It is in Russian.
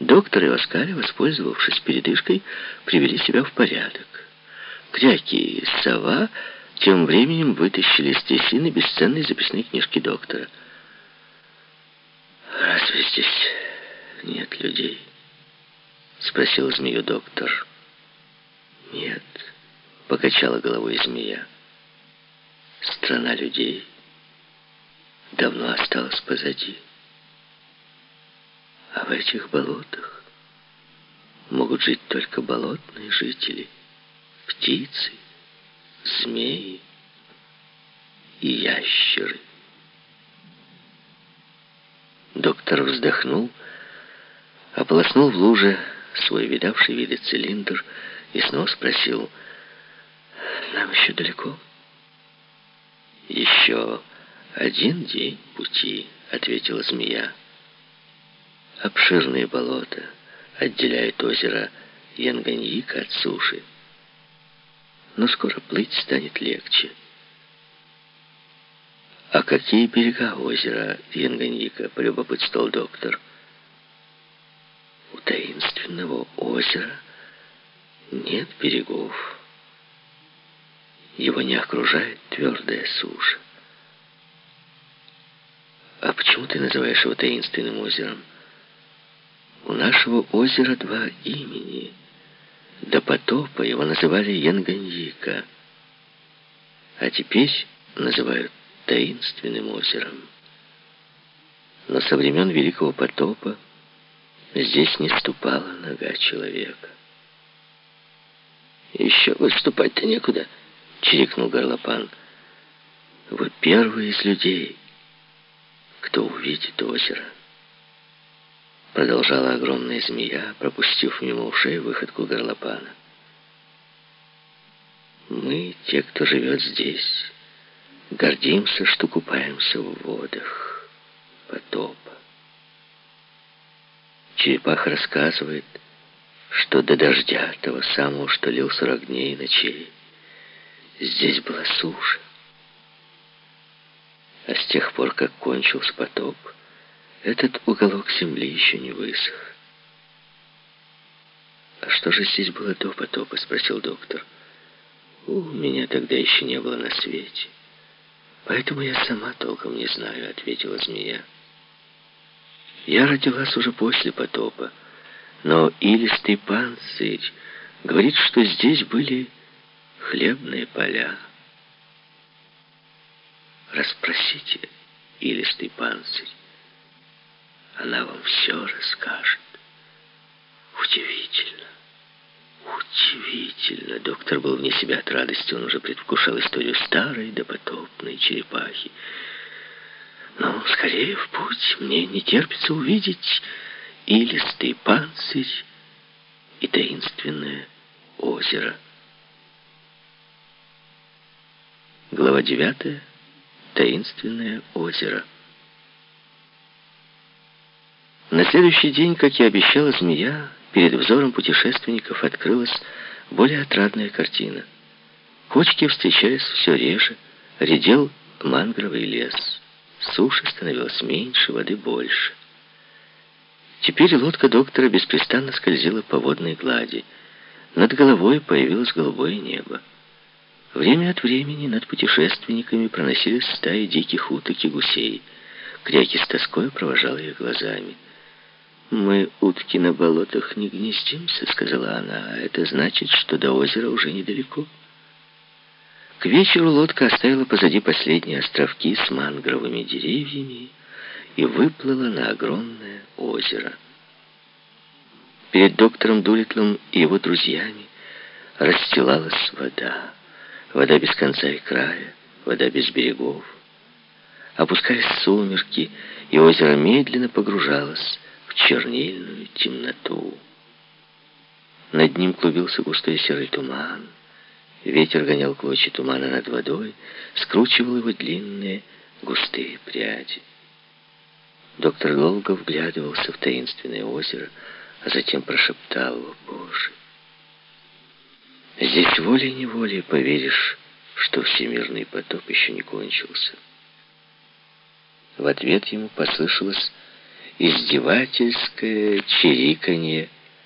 Доктор и Оскари, воспользовавшись передышкой, привели себя в порядок. Кряки и сова тем временем вытащили из трясины бесценные записные книжки доктора. «Разве здесь нет людей?» — спросил змею доктор. «Нет», — покачала головой змея. «Страна людей давно осталась позади. А в этих болотах могут жить только болотные жители, птицы, змеи и ящеры. Доктор вздохнул, ополоснул в луже свой видавший виды цилиндр и снова спросил, «Нам еще далеко?» «Еще один день пути», — ответила змея. Обширные болота отделяют озеро Янганьик от суши. Но скоро плыть станет легче. «А какие берега озера Янганьика?» — полюбопытствовал доктор. «У таинственного озера нет берегов. Его не окружает твердая суша. А почему ты называешь его таинственным озером?» У нашего озера два имени. До потопа его называли Янганьика, а теперь называют таинственным озером. Но со времен Великого потопа здесь не ступала нога человека. «Еще выступать-то некуда», — чирикнул горлопан. «Вы первый из людей, кто увидит озеро». Продолжала огромная змея, пропустив мимо ушей выходку горлопана. Мы, те, кто живет здесь, гордимся, что купаемся в водах потопа. Черепаха рассказывает, что до дождя, того самого, что лил сорок дней и ночей, здесь была суша. А с тех пор, как кончился потоп, этот уголок земли еще не высох. «А что же здесь было до потопа?» — спросил доктор. «У меня тогда еще не было на свете. Поэтому я сама толком не знаю», — ответила змея. «Я родилась уже после потопа, но илистый панцирь говорит, что здесь были хлебные поля. Расспросите илистый панцирь она вам все расскажет. Удивительно. Удивительно. Доктор был вне себя от радости. Он уже предвкушал историю старой допотопной черепахи. Но скорее в путь. Мне не терпится увидеть илистый панцирь и таинственное озеро. Глава девятая. Таинственное озеро. На следующий день, как и обещала змея, перед взором путешественников открылась более отрадная картина. Кочки встречались все реже, редел мангровый лес. Суши становилось меньше, воды больше. Теперь лодка доктора беспрестанно скользила по водной глади. Над головой появилось голубое небо. Время от времени над путешественниками проносились стаи диких уток и гусей. Кряки с тоской провожал их глазами. «Мы, утки, на болотах не гнездимся», — сказала она. «А это значит, что до озера уже недалеко». К вечеру лодка оставила позади последние островки с мангровыми деревьями и выплыла на огромное озеро. Перед доктором Дулитлом и его друзьями расстилалась вода. Вода без конца и края, вода без берегов. Опускаясь сумерки, и озеро медленно погружалось чернильную темноту. Над ним клубился густой серый туман. Ветер гонял клочья тумана над водой, скручивал его длинные густые пряди. Доктор долго вглядывался в таинственное озеро, а затем прошептал, «О, Боже!» Здесь волей-неволей поверишь, что всемирный потоп еще не кончился. В ответ ему послышалось издевательское чириканье